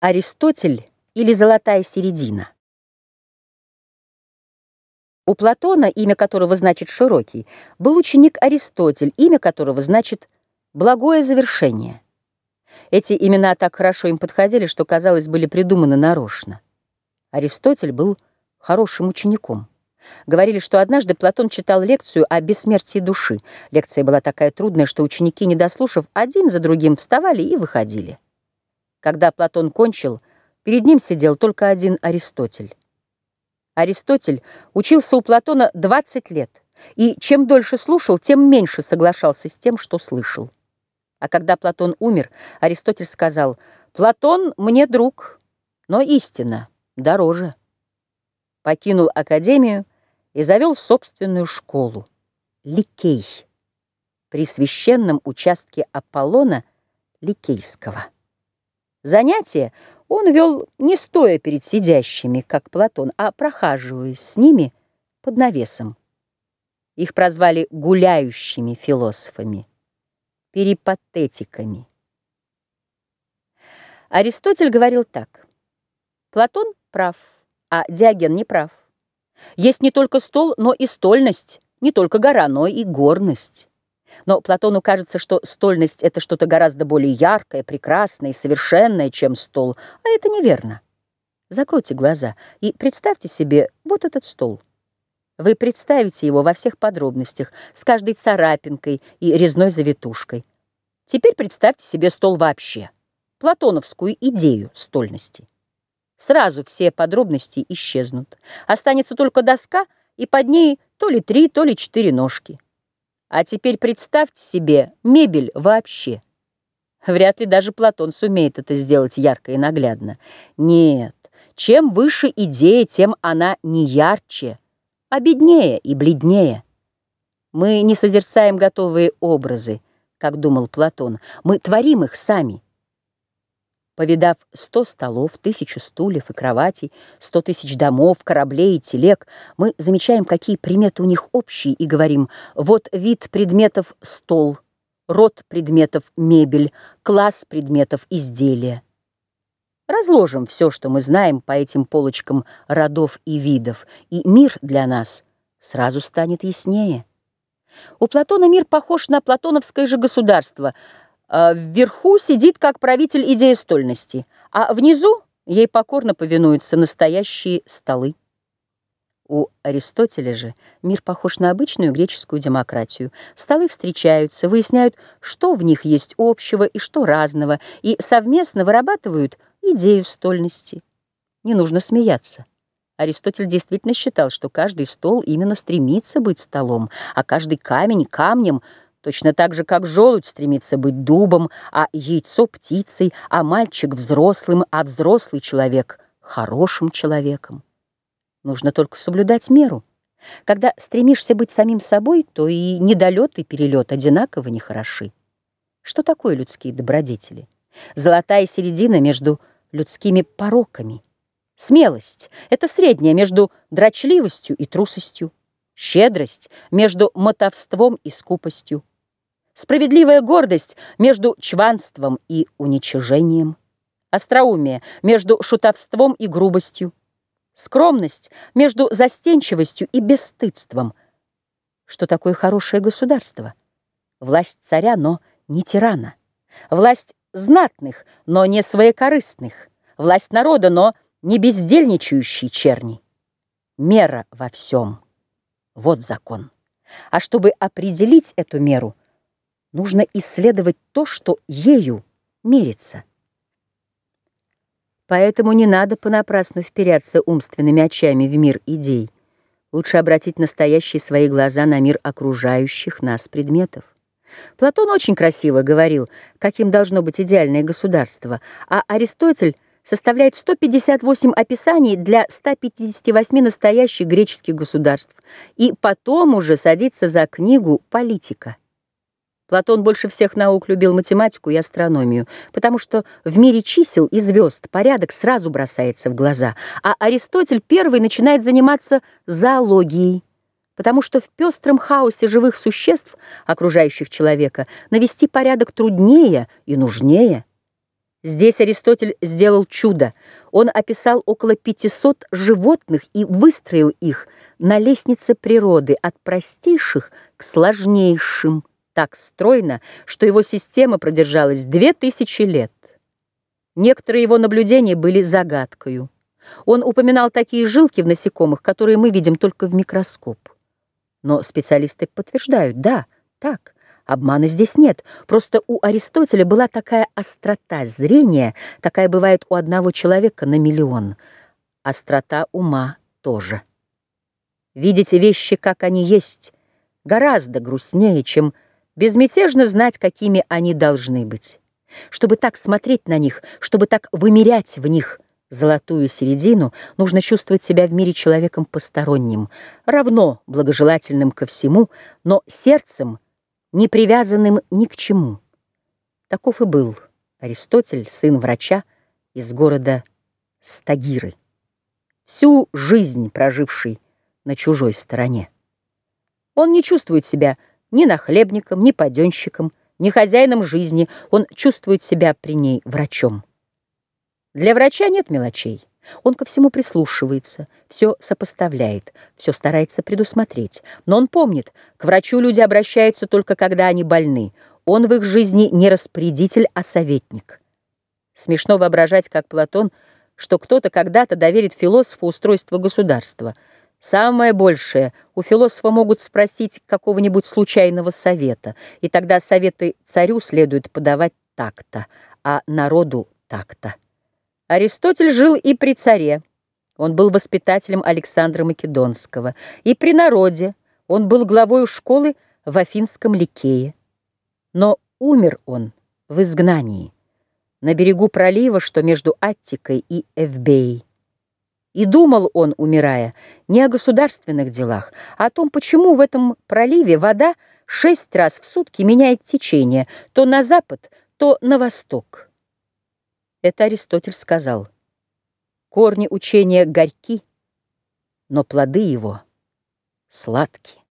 Аристотель или золотая середина. У Платона, имя которого значит «широкий», был ученик Аристотель, имя которого значит «благое завершение». Эти имена так хорошо им подходили, что, казалось, были придуманы нарочно. Аристотель был хорошим учеником. Говорили, что однажды Платон читал лекцию о бессмертии души. Лекция была такая трудная, что ученики, не дослушав, один за другим вставали и выходили. Когда Платон кончил, перед ним сидел только один Аристотель. Аристотель учился у Платона 20 лет, и чем дольше слушал, тем меньше соглашался с тем, что слышал. А когда Платон умер, Аристотель сказал, «Платон мне друг, но истина дороже». Покинул академию и завел собственную школу — Ликей, при священном участке Аполлона Ликейского. Занятия он вел не стоя перед сидящими, как Платон, а прохаживаясь с ними под навесом. Их прозвали гуляющими философами, перипатетиками. Аристотель говорил так. Платон прав, а Диоген не прав. Есть не только стол, но и стольность, не только гора, но и горность. Но Платону кажется, что стольность — это что-то гораздо более яркое, прекрасное и совершенное, чем стол, а это неверно. Закройте глаза и представьте себе вот этот стол. Вы представите его во всех подробностях, с каждой царапинкой и резной завитушкой. Теперь представьте себе стол вообще, платоновскую идею стольности. Сразу все подробности исчезнут. Останется только доска, и под ней то ли три, то ли четыре ножки. А теперь представьте себе мебель вообще. Вряд ли даже Платон сумеет это сделать ярко и наглядно. Нет, чем выше идея, тем она не ярче, а беднее и бледнее. Мы не созерцаем готовые образы, как думал Платон, мы творим их сами. Повидав сто столов, тысячу стульев и кроватей, сто тысяч домов, кораблей и телег, мы замечаем, какие приметы у них общие, и говорим, вот вид предметов — стол, род предметов — мебель, класс предметов — изделия. Разложим все, что мы знаем по этим полочкам родов и видов, и мир для нас сразу станет яснее. У Платона мир похож на платоновское же государство — вверху сидит как правитель идеи стольности, а внизу ей покорно повинуются настоящие столы. У Аристотеля же мир похож на обычную греческую демократию. Столы встречаются, выясняют, что в них есть общего и что разного, и совместно вырабатывают идею стольности. Не нужно смеяться. Аристотель действительно считал, что каждый стол именно стремится быть столом, а каждый камень — камнем — Точно так же, как желудь стремится быть дубом, а яйцо — птицей, а мальчик — взрослым, а взрослый человек — хорошим человеком. Нужно только соблюдать меру. Когда стремишься быть самим собой, то и недолет, и перелет одинаково нехороши. Что такое людские добродетели? Золотая середина между людскими пороками. Смелость — это средняя между дрочливостью и трусостью. Щедрость между мотовством и скупостью. Справедливая гордость между чванством и уничижением. Остроумие между шутовством и грубостью. Скромность между застенчивостью и бесстыдством. Что такое хорошее государство? Власть царя, но не тирана. Власть знатных, но не своекорыстных. Власть народа, но не бездельничающий черни. Мера во всем. Вот закон. А чтобы определить эту меру, нужно исследовать то, что ею мерится. Поэтому не надо понапрасну вперяться умственными очами в мир идей. Лучше обратить настоящие свои глаза на мир окружающих нас предметов. Платон очень красиво говорил, каким должно быть идеальное государство, а Аристотель — составляет 158 описаний для 158 настоящих греческих государств, и потом уже садится за книгу «Политика». Платон больше всех наук любил математику и астрономию, потому что в мире чисел и звезд порядок сразу бросается в глаза, а Аристотель первый начинает заниматься зоологией, потому что в пестром хаосе живых существ, окружающих человека, навести порядок труднее и нужнее. Здесь Аристотель сделал чудо. Он описал около 500 животных и выстроил их на лестнице природы от простейших к сложнейшим, так стройно, что его система продержалась 2000 лет. Некоторые его наблюдения были загадкою. Он упоминал такие жилки в насекомых, которые мы видим только в микроскоп. Но специалисты подтверждают, да, так – Обмана здесь нет. Просто у Аристотеля была такая острота зрения, какая бывает у одного человека на миллион. Острота ума тоже. Видите вещи, как они есть, гораздо грустнее, чем безмятежно знать, какими они должны быть. Чтобы так смотреть на них, чтобы так вымерять в них золотую середину, нужно чувствовать себя в мире человеком посторонним, равно благожелательным ко всему, но сердцем — не привязанным ни к чему. Таков и был Аристотель, сын врача из города Стагиры, всю жизнь проживший на чужой стороне. Он не чувствует себя ни нахлебником, ни паденщиком, ни хозяином жизни, он чувствует себя при ней врачом. Для врача нет мелочей. Он ко всему прислушивается, все сопоставляет, все старается предусмотреть. Но он помнит, к врачу люди обращаются только когда они больны. Он в их жизни не распорядитель, а советник. Смешно воображать, как Платон, что кто-то когда-то доверит философу устройство государства. Самое большее, у философа могут спросить какого-нибудь случайного совета, и тогда советы царю следует подавать так-то, а народу так-то. Аристотель жил и при царе, он был воспитателем Александра Македонского, и при народе, он был главой школы в Афинском Ликее. Но умер он в изгнании, на берегу пролива, что между Аттикой и Эвбеей. И думал он, умирая, не о государственных делах, а о том, почему в этом проливе вода шесть раз в сутки меняет течение то на запад, то на восток. Это Аристотель сказал. Корни учения горьки, но плоды его сладкие.